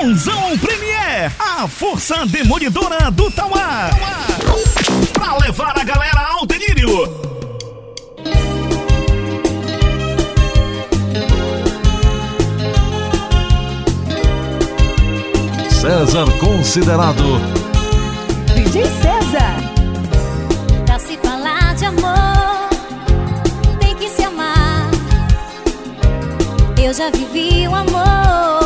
Sonzão Premier, a força demolidora do Tauá. Pra levar a galera ao delírio. César considerado DJ César Pra se falar de amor Tem que se amar Eu já vivi o amor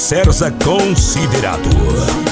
Sersa considerado.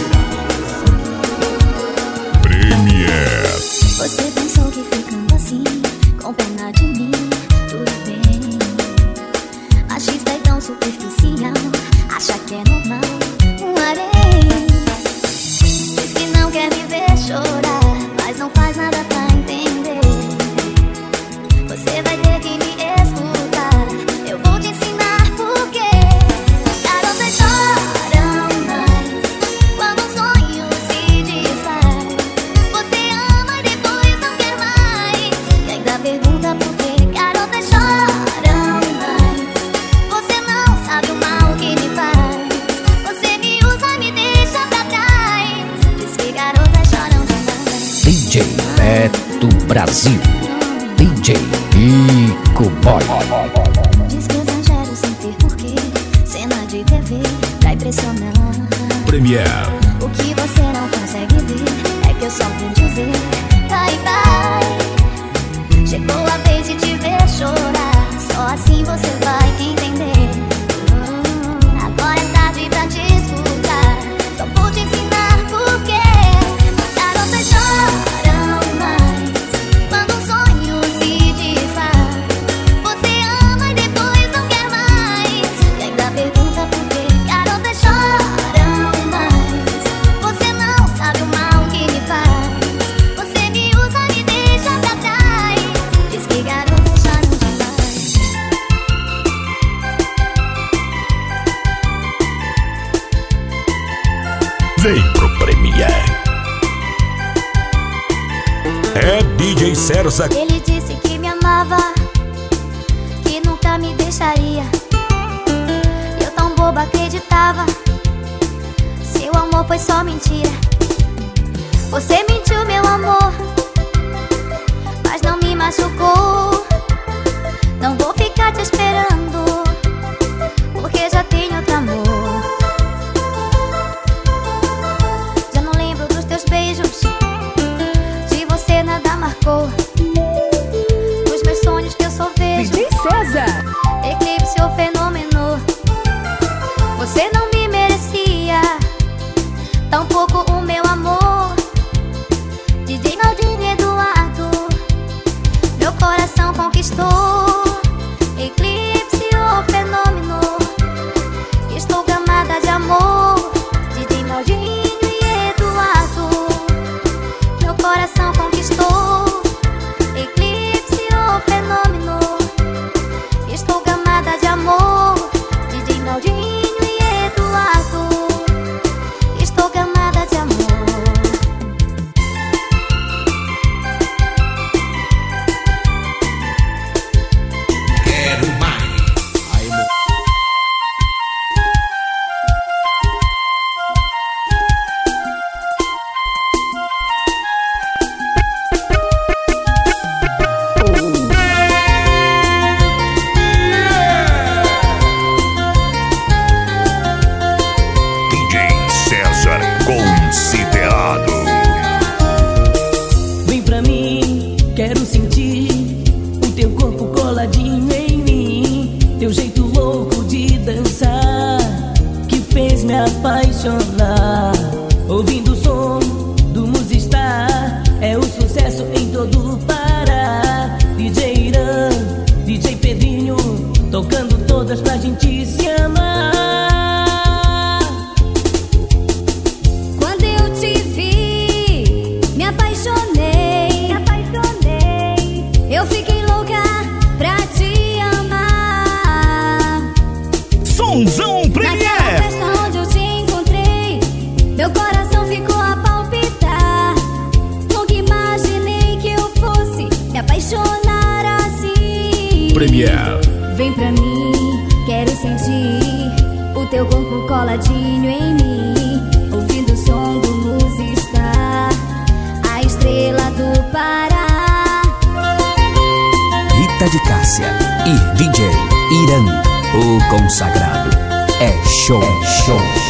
Show, show,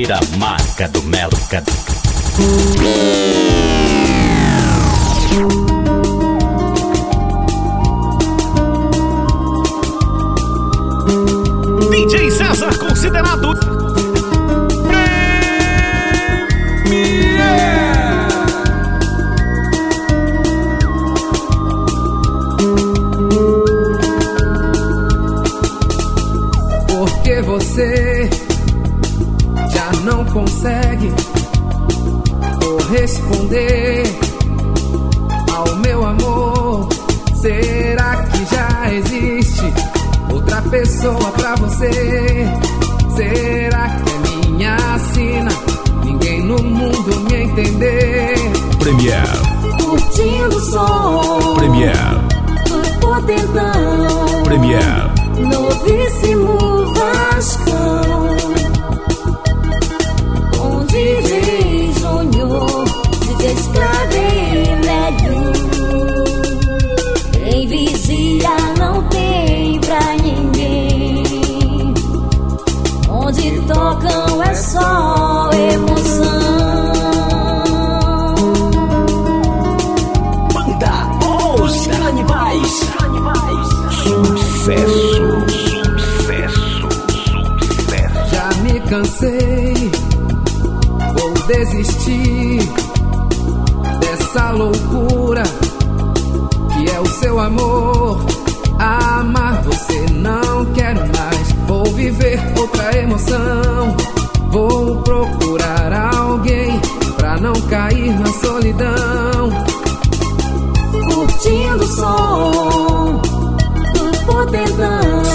verdadeira marca do mercado. DJ César considerado.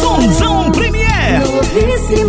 Sonzão Premier. Novíssimo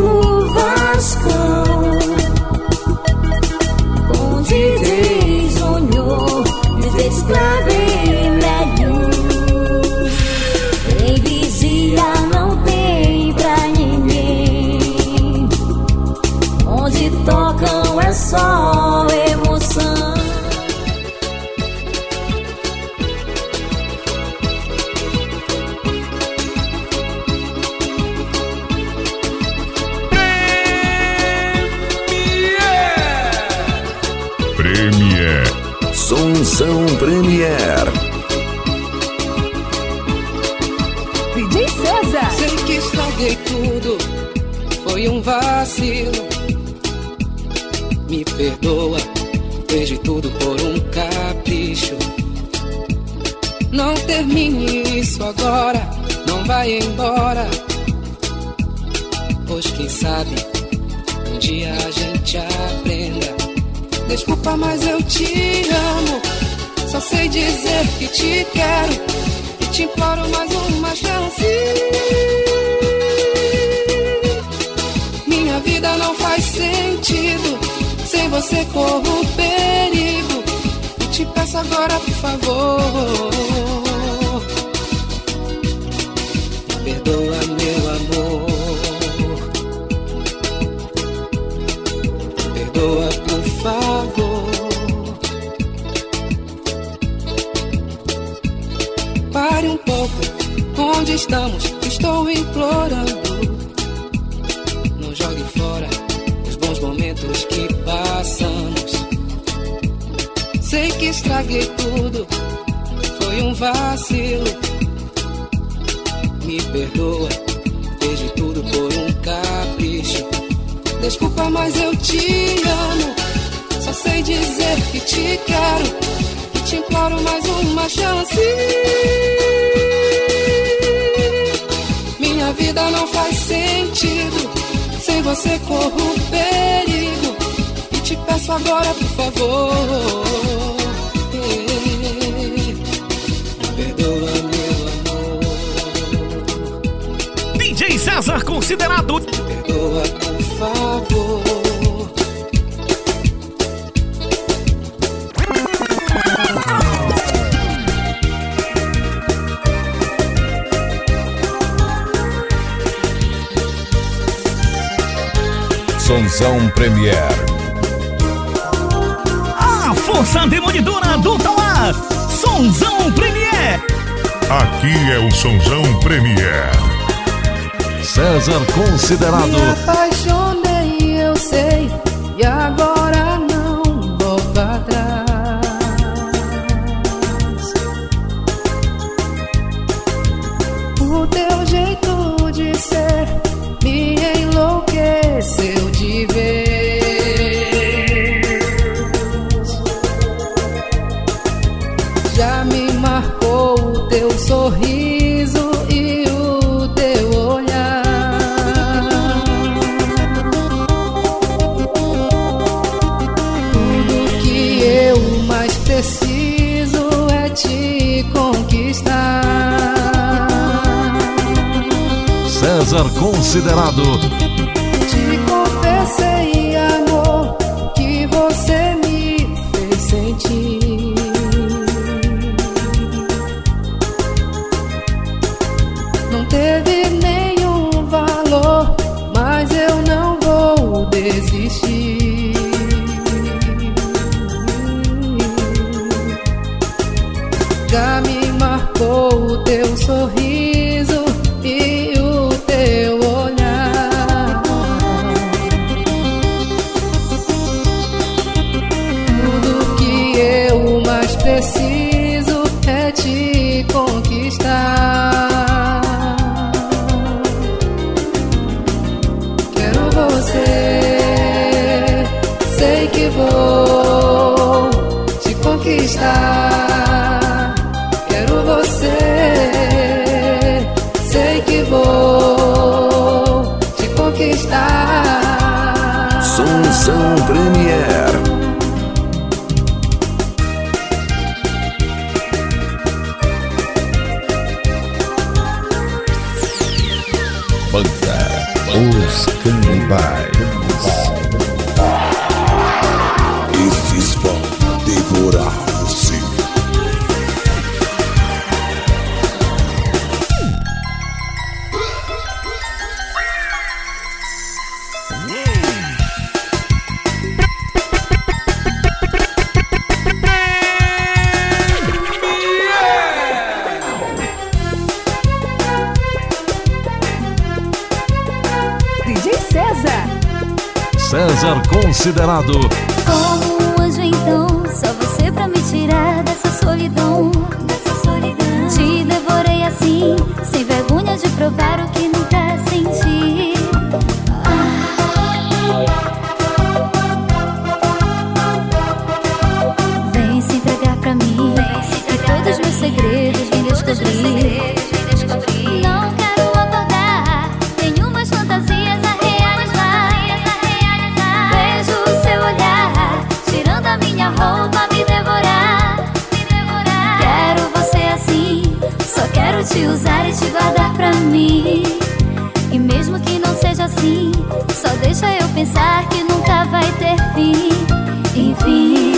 Peço agora, por favor. Perdoa, meu amor. Perdoa, por favor. Pare um pouco, onde estamos? Estou implorando. Não jogue fora os bons momentos que passamos. Sei que estraguei tudo, foi um vacilo. Me perdoa, perdi tudo por um capricho. Desculpa, mas eu te amo. Só sei dizer que te quero. E te imploro mais uma chance. Minha vida não faz sentido. Sem você corro perigo. Peço agora, por favor. Perdoa, meu amor. DJ César considerado Perdoa, por favor. Sonzão Premiere. Força demolidora do Tauá. Sonzão Premier. Aqui é o Sonzão Premier. César Considerado. Me apaixonei, eu sei, e agora considerado Couldn't be considerado. Como um anjo então, só você pra me tirar dessa solidão, dessa solidão. Te devorei assim, sem vergonha de provar o Deixa eu pensar que nunca vai ter fim, enfim.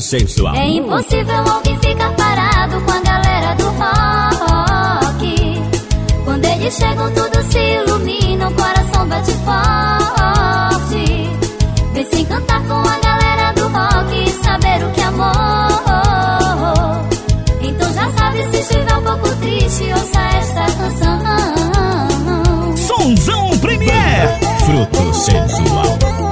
sensual. É impossível alguém ficar parado com a galera do rock. Quando eles chegam, tudo se ilumina, o coração bate forte. Vem se encantar com a galera do rock e saber o que é amor. Então já sabe se estiver um pouco triste, ouça esta canção. Sonzão Premier! Fruto sensual.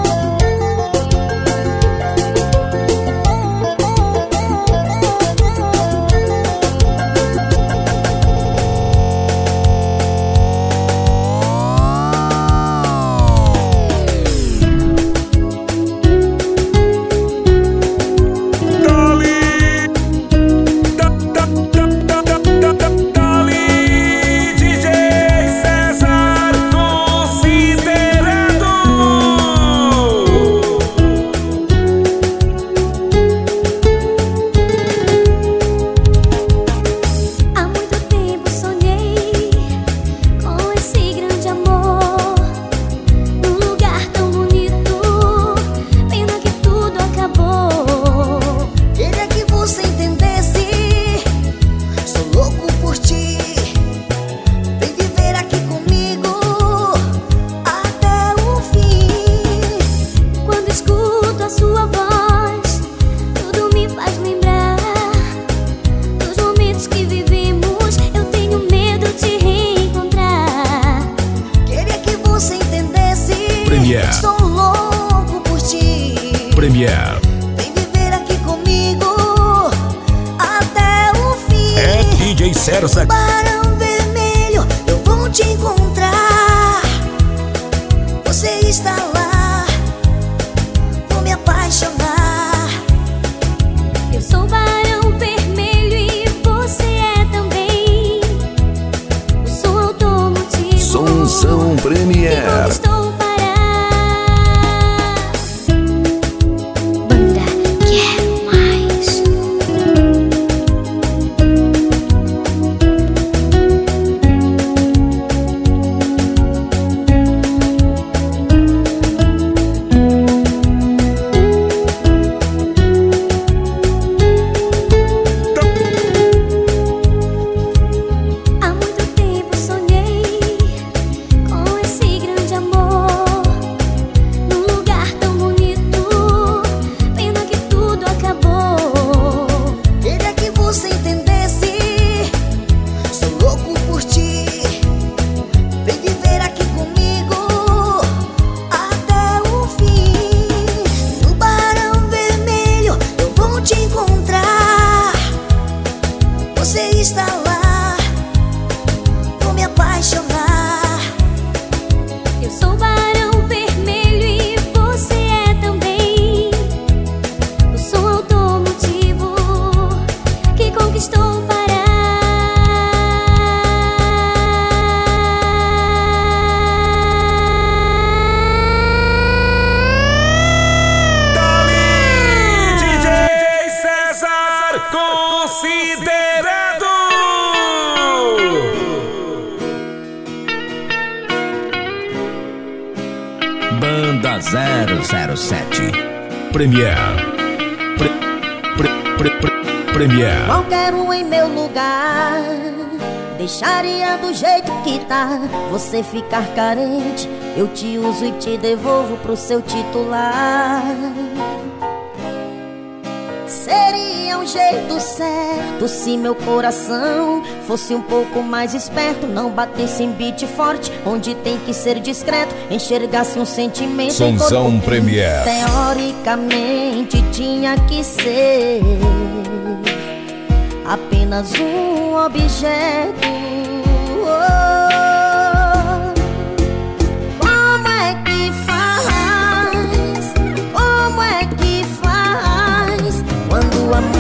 DJ César. Premier. Pre, pre, pre, pre, Premier. Qualquer um em meu lugar Deixaria do jeito que tá Você ficar carente Eu te uso e te devolvo pro seu titular um jeito certo Se meu coração fosse um pouco mais esperto Não batesse em beat forte Onde tem que ser discreto Enxergasse um sentimento em Sonzão corpo Premier. Teoricamente tinha que ser apenas um objeto.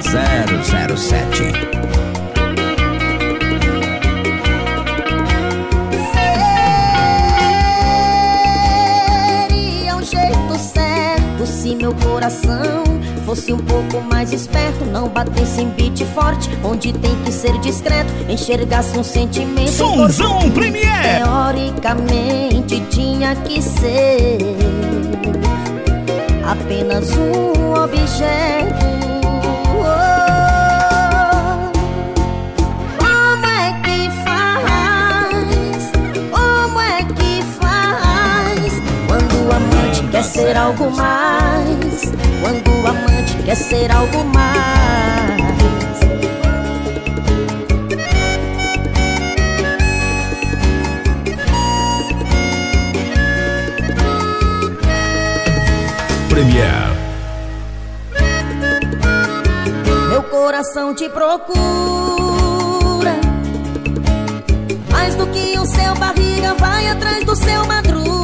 007. Seria um jeito certo se meu coração fosse um pouco mais esperto, não batesse em beat forte, onde tem que ser discreto, enxergasse um sentimento. Sonzão Premier! Teoricamente tinha que ser apenas um objeto quer ser algo mais? Quando o amante quer ser algo mais? Premier. Meu coração te procura Mais do que o seu barriga vai atrás do seu madruga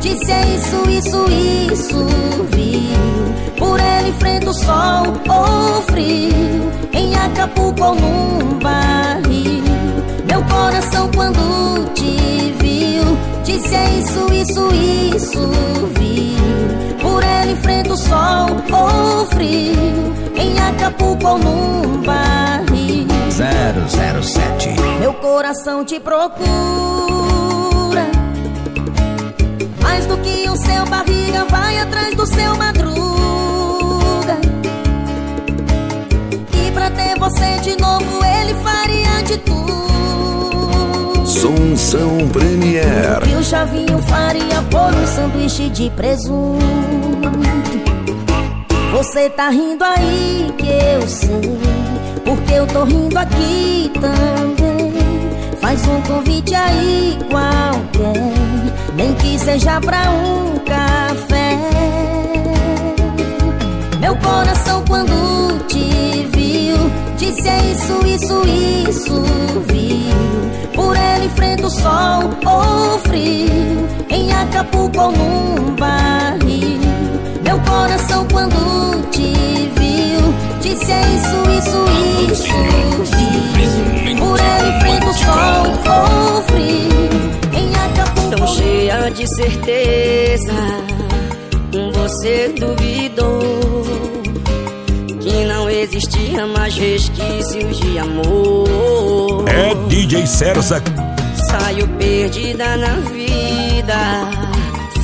Disse é isso, isso, isso Viu? Por ele enfrenta o sol ou frio. Em Acapulco ou num barril. Meu coração quando te viu. Disse é isso, isso, isso Viu? Por ele enfrenta o sol ou frio. Em Acapulco ou num barril. 007. meu coração te procura Mais do que o seu barriga vai atrás do seu madruga. E pra ter você de novo ele faria de tudo. Sonzão Premier. que o chavinho faria por um sanduíche de presunto. Você tá rindo aí que eu sei Porque eu tô rindo aqui também. Faz um convite aí qualquer Nem que seja pra um café. Meu coração quando te viu Disse é isso, isso, isso Viu. Por ele enfrenta o sol ou frio Em Acapulco ou num barril. Meu coração quando te viu Disse é isso, isso, isso Viu. Por ele enfrenta o sol ou frio cheia de certeza Você duvidou Que não existia mais resquícios de amor. É DJ César. Saio perdida na vida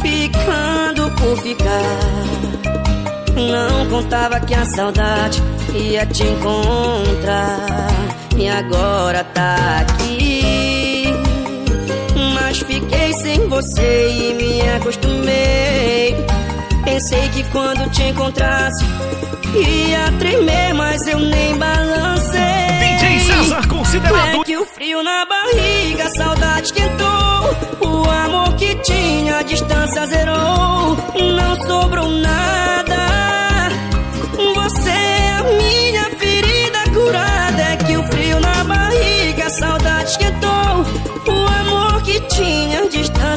Ficando por ficar. Não contava que a saudade ia te encontrar E agora tá aqui sem você e me acostumei. Pensei que quando te encontrasse Ia tremer, mas eu nem balancei. DJ César considerado- É que o frio na barriga, a saudade esquentou O amor que tinha, a distância zerou. Não sobrou nada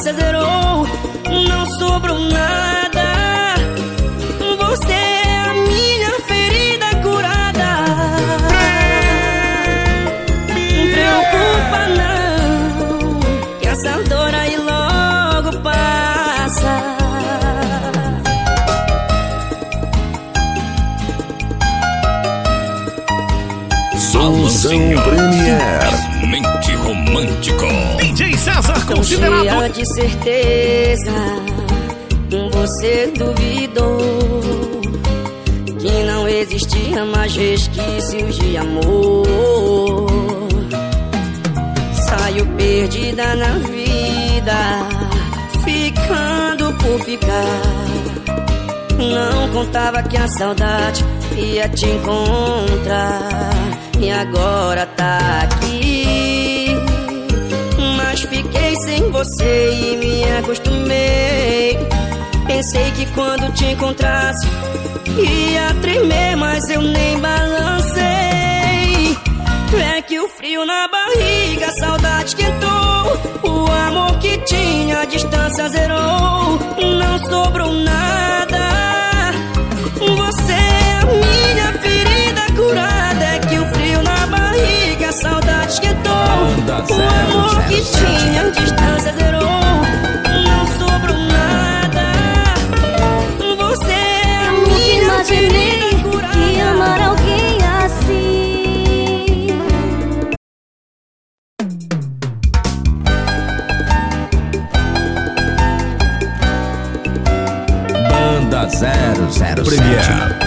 distância zerou. Não sobrou nada. Você é a minha ferida curada. Preocupa não Que essa dor aí logo passa. Sonzão Premier. César considerado. cheia de certeza Você duvidou. Que não existia mais resquícios de amor. Saio perdida na vida Ficando por ficar. Não contava que a saudade ia te encontrar E agora tá aqui você e me acostumei. Pensei que quando te encontrasse ia tremer, mas eu nem balancei. É que o frio na barriga, a saudade esquentou. O amor que tinha, a distância zerou. Não sobrou nada. O amor que tinha, a distância zerou. Não sobrou nada. Você é a minha imaginei que amar alguém assim. Banda 007 Premier.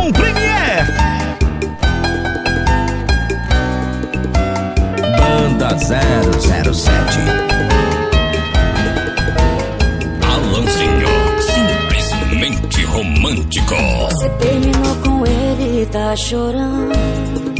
007. sete Senhor, simplesmente romântico. Você terminou com ele e tá chorando.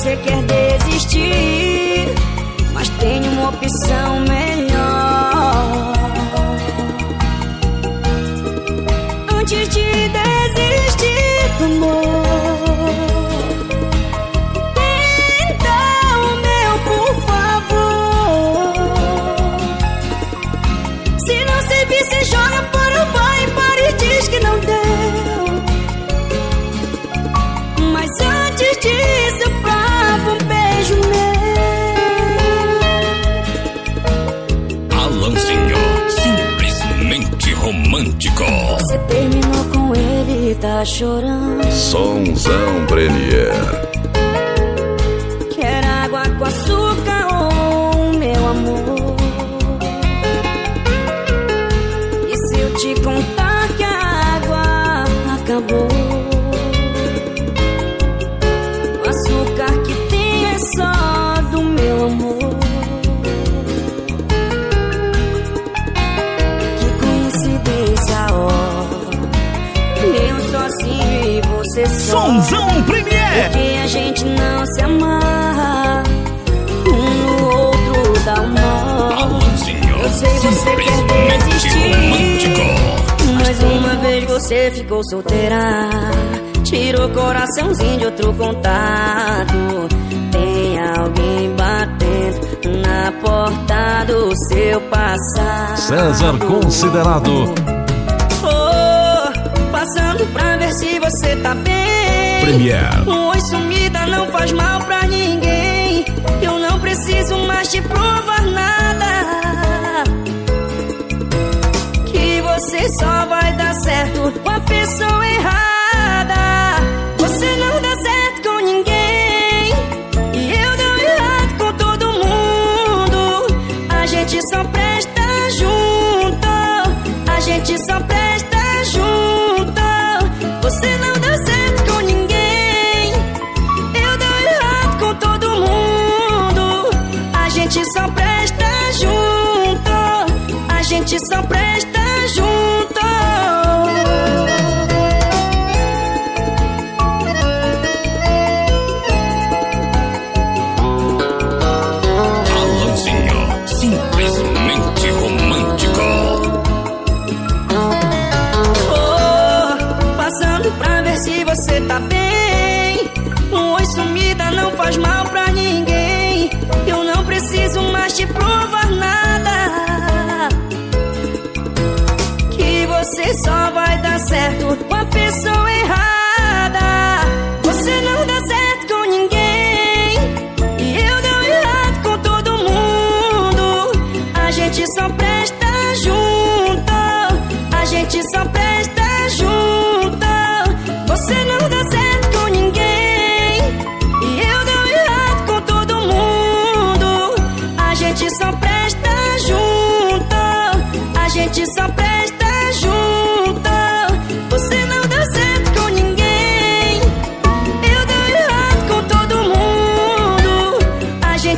Você quer desistir. Mas tem uma opção melhor. Antes de desistir amor. Tá chorando. Sonzão Premier. Gente não se amarra. Um no outro dá um nó. Eu sei você quer desistir. Mais uma vez você ficou solteira. Tirou coraçãozinho de outro contato. Tem alguém batendo na porta do seu passado. César Considerado Oh, passando pra ver se você tá bem. Premier. Te provar nada. Que você só vai dar certo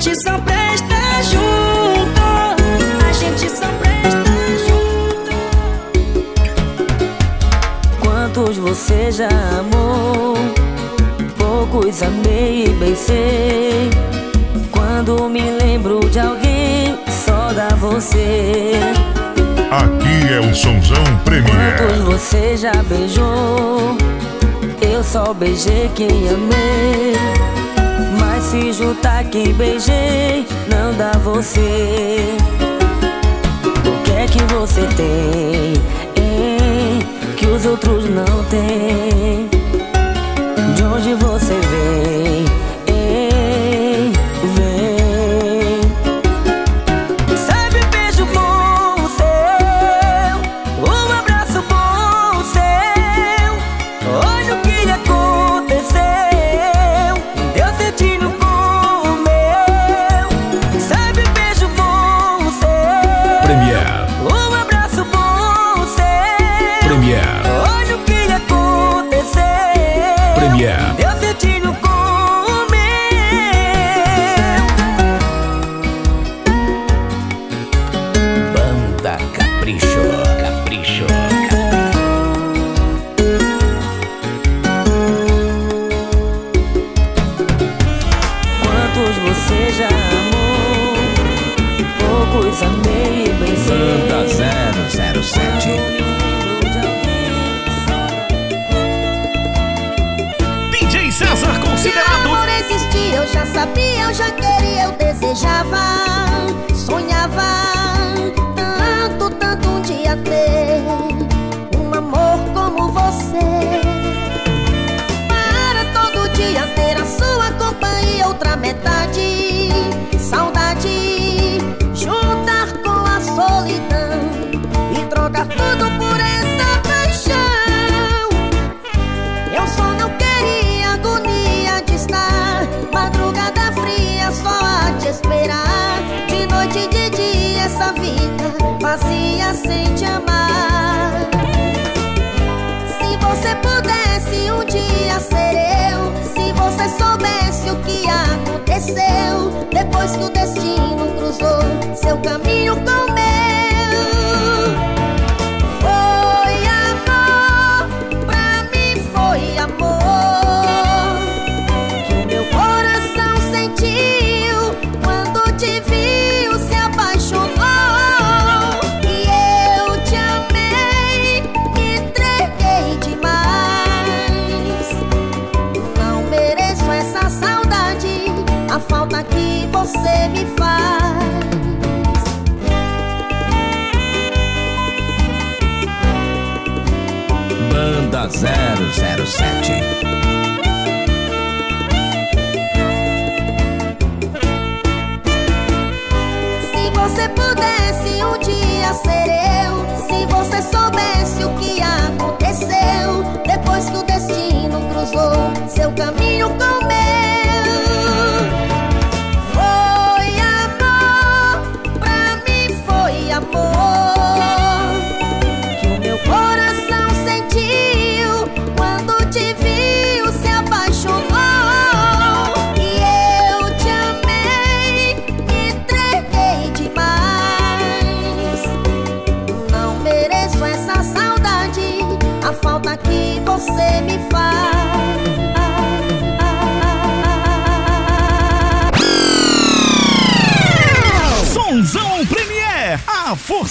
gente só presta junto. A gente só presta junto. Quantos você já amou? Poucos amei e beijei. Quando me lembro de alguém, só dá você. Aqui é o Sonzão Premier. Quantos você já beijou? Eu só beijei quem amei. Mas se juntar quem beijei, não dá você. O que é que você tem, hein, que os outros não têm? Considerado. Meu amor existia, eu já sabia, eu já queria, eu desejava, sonhava. Tanto, tanto um dia ter um amor como você. Para todo dia ter a sua companhia, outra metade. fazia sem te amar. Se você pudesse um dia ser eu, se você soubesse o que aconteceu depois que o destino cruzou seu caminho com meu.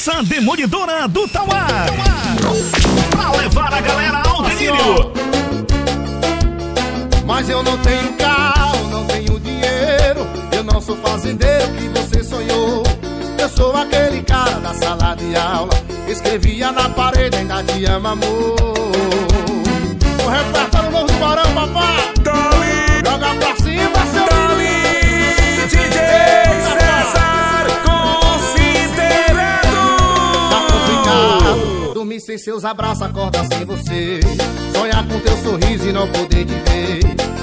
Força demolidora do Tauá. Pra levar a galera ao delírio. Mas eu não tenho carro, não tenho dinheiro. Eu não sou fazendeiro que você sonhou. Eu sou aquele cara da sala de aula. Escrevia na parede, ainda te amo, amor. O repertório novo do Barão, papai. Dali. Joga pra cima, sem seus abraços, acordar sem você. Sonhar com teu sorriso e não poder te ver.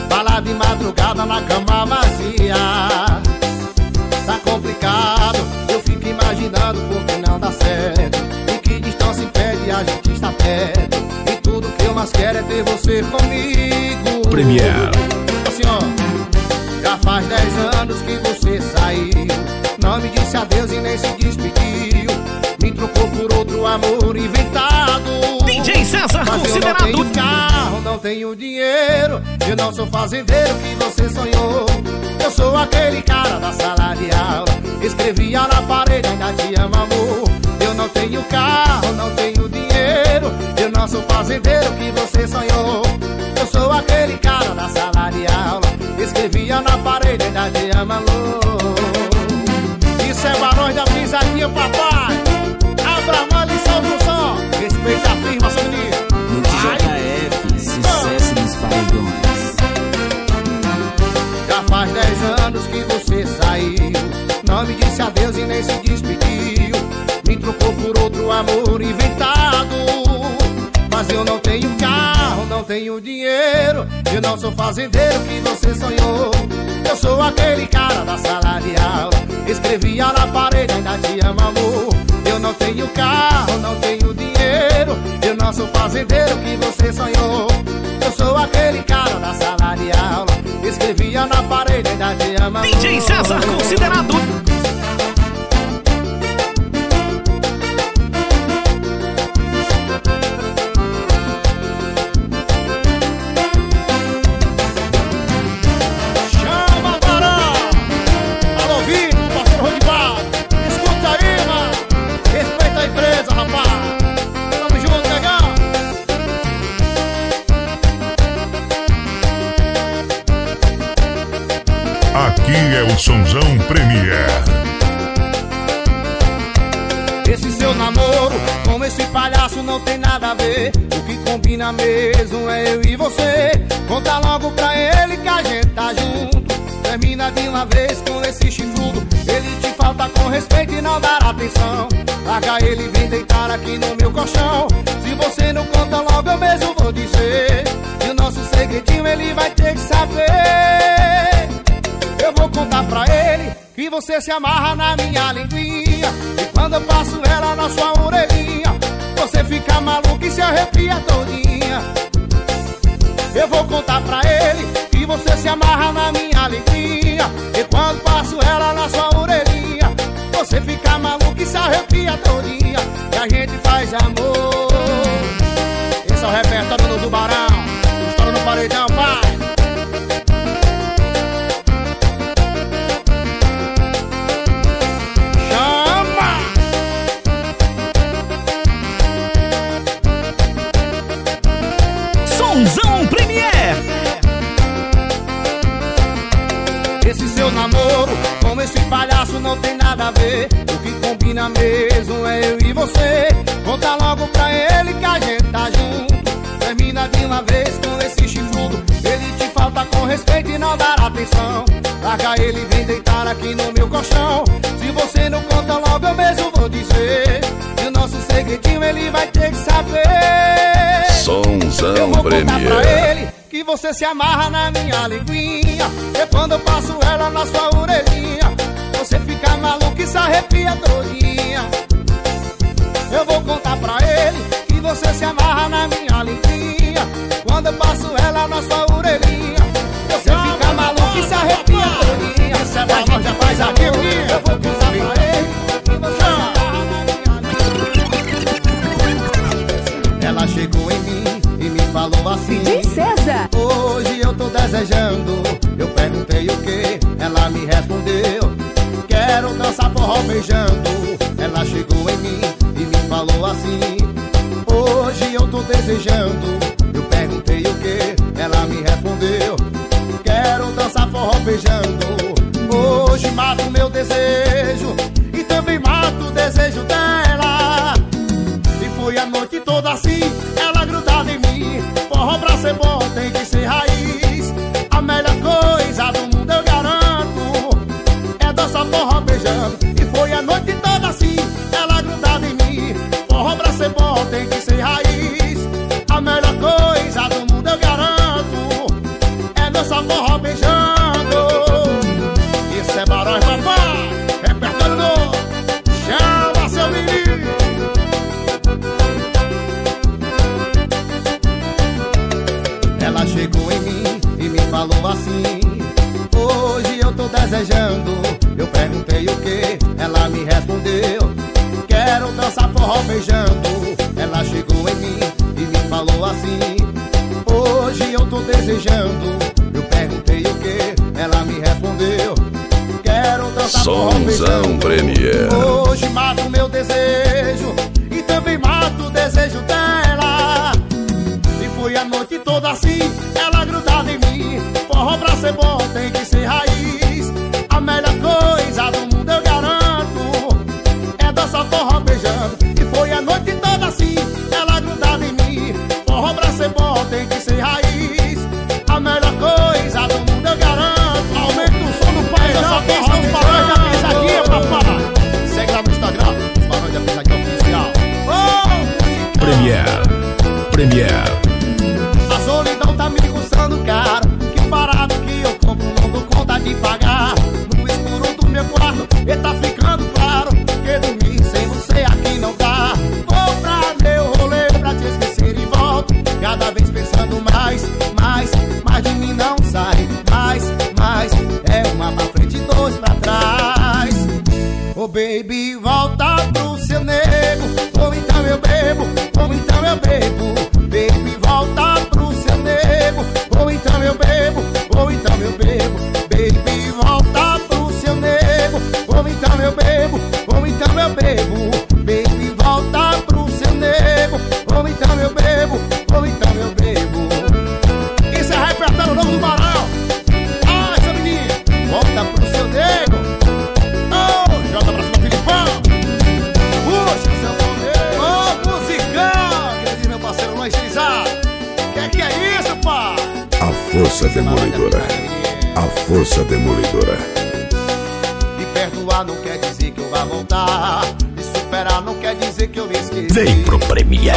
Falar de madrugada na cama vazia. Tá complicado. Eu fico imaginando porque não dá certo. E que distância impede a gente estar perto. E tudo que eu mais quero é ter você comigo. Premier. Assim, ó. Já faz 10 anos que você saiu. Não me disse adeus e nem se despediu. Me trocou por outro amor inventado. César Mas eu considerado. não tenho carro, não tenho dinheiro. Eu não sou fazendeiro que você sonhou. Eu sou aquele cara da sala de aula. Escrevia na parede, ainda te amo, amor. Eu não tenho carro, não tenho dinheiro. Eu não sou fazendeiro que você sonhou. Eu sou aquele cara da sala de aula. Escrevia na parede, ainda te amo, amor. Isso é barões da pisadinha, papai. Abra a mão e solta o som. Respeita firma, seu menino. JF, sucesso paredões. Já faz 10 anos que você saiu. Não me disse adeus e nem se despediu. Me trocou por outro amor inventado. Mas eu não tenho carro, não tenho dinheiro. Eu não sou fazendeiro que você sonhou. Eu sou aquele cara da sala de aula. Escrevia na parede, ainda te amo, amor. Eu não tenho carro, não tenho. Sou fazendeiro que você sonhou. Eu sou aquele cara da sala de aula. Escrevia na parede, ainda te amo, amor. DJ César considerado. É o Sonzão Premier. Esse seu namoro com esse palhaço não tem nada a ver. O que combina mesmo é eu e você. Conta logo pra ele que a gente tá junto. Termina de uma vez com esse chifrudo. Ele te falta com respeito e não dará atenção. Larga ele e vem deitar aqui no meu colchão. Se você não conta logo, eu mesmo vou dizer. E o nosso segredinho ele vai ter que saber. Eu vou contar pra ele que você se amarra na minha linguinha. E quando eu passo ela na sua orelhinha, você fica maluco e se arrepia todinha. Eu vou contar pra ele que você se amarra na minha linguinha. E quando passo ela na sua orelhinha, você fica maluco e se arrepia todinha. E a gente faz amor. Esse é o repertório do Tubarão. Mesmo é eu e você. Conta logo pra ele que a gente tá junto. Termina de uma vez com esse chifrudo. Ele te falta com respeito e não dará atenção. Larga ele vem deitar aqui no meu colchão. Se você não conta logo, eu mesmo vou dizer. E o nosso segredinho ele vai ter que saber. Eu Sonzão vou contar pra Premier. ele que você se amarra na minha linguinha. E quando eu passo ela na sua orelhinha, você fica maluco se arrepia todinha. Eu vou contar pra ele que você se amarra na minha linguinha. Quando eu passo ela na sua orelhinha, você fica maluco e se arrepia todinha. Essa é a voz já faz aqui, eu vou contar pra ele que você se amarra na minha Ela chegou em mim e me falou assim César. Hoje eu tô desejando Eu perguntei o que Ela me respondeu quero dançar forró beijando. Ela chegou em mim e me falou assim. Hoje eu tô desejando. Eu perguntei o que, ela me respondeu. Quero dançar forró beijando. Hoje mato meu desejo. E também mato o desejo dela. E foi a noite toda assim. Ela grudada em mim. Forró pra ser bom tem que beijando. Eu perguntei o que, ela me respondeu. Quero dançar Sonzão Premier. Hoje mato meu desejo e também mato o desejo dela. E foi a noite toda assim, ela grudada em mim, forró pra ser bota. força demolidora. A força demolidora. Me perdoar não quer dizer que eu vá voltar. Me superar não quer dizer que eu me esqueci. Vem pro Premier.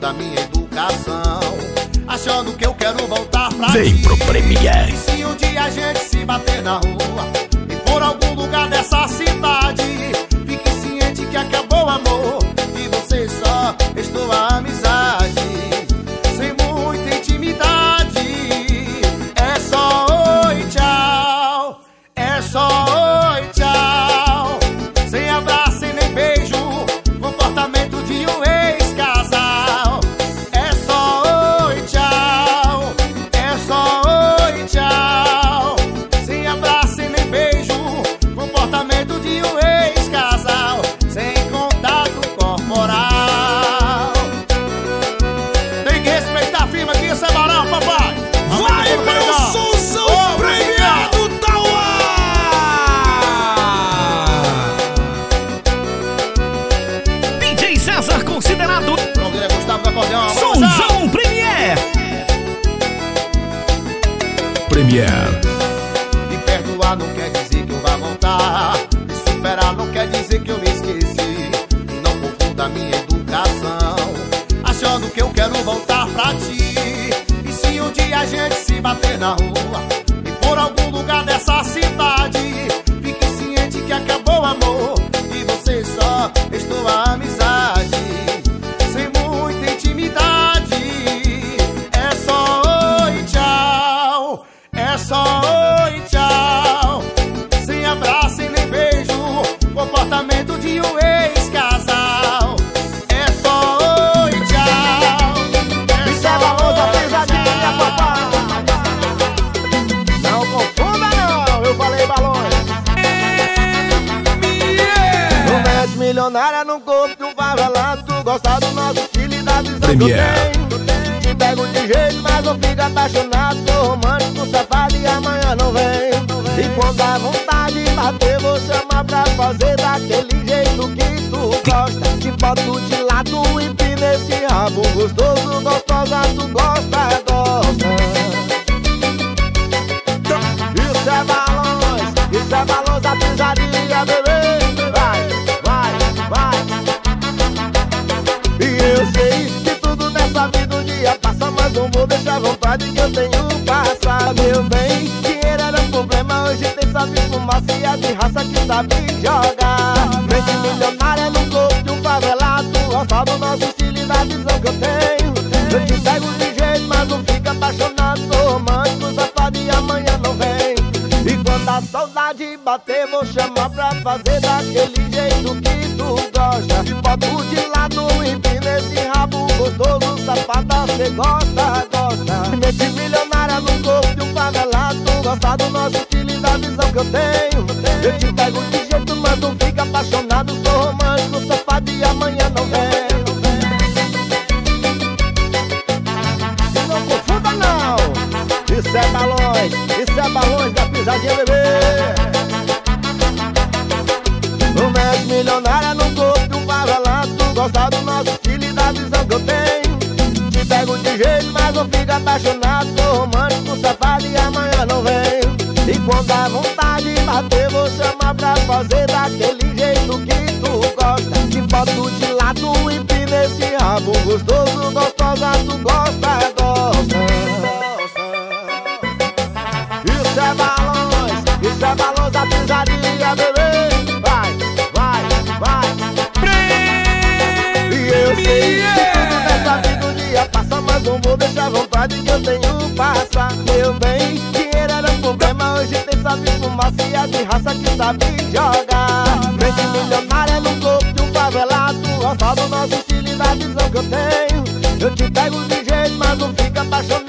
Da minha educação. Achando que eu quero voltar pra Vem ti. pro Premier. E se um dia a gente se bater na rua. Boto de lado e pino esse rabo Gostoso, bater, vou chamar pra fazer daquele jeito que tu gosta. Boto de lado empina esse rabo gostoso Safada, cê gosta, gosta. Mente milionária no corpo de um favelado Gosta do nosso estilo e da visão que eu tenho. Eu te pego de jeito, mas não fica apaixonado. Sou romântico, safado e amanhã não vem não confunda não. Isso é balões, isso é balões da pisadinha bebê não fica apaixonado Sou romântico, safado e amanhã não vem. E quando dá vontade de bater Vou chamar pra fazer daquele jeito que tu gosta. Te boto de lado e empina esse rabo Gostoso, gostosa, a de raça que sabe jogar. Mente milionária no corpo de um favelado. Gosta do nosso estilo e da visão que eu tenho. Eu te pego de jeito, mas não fica apaixonado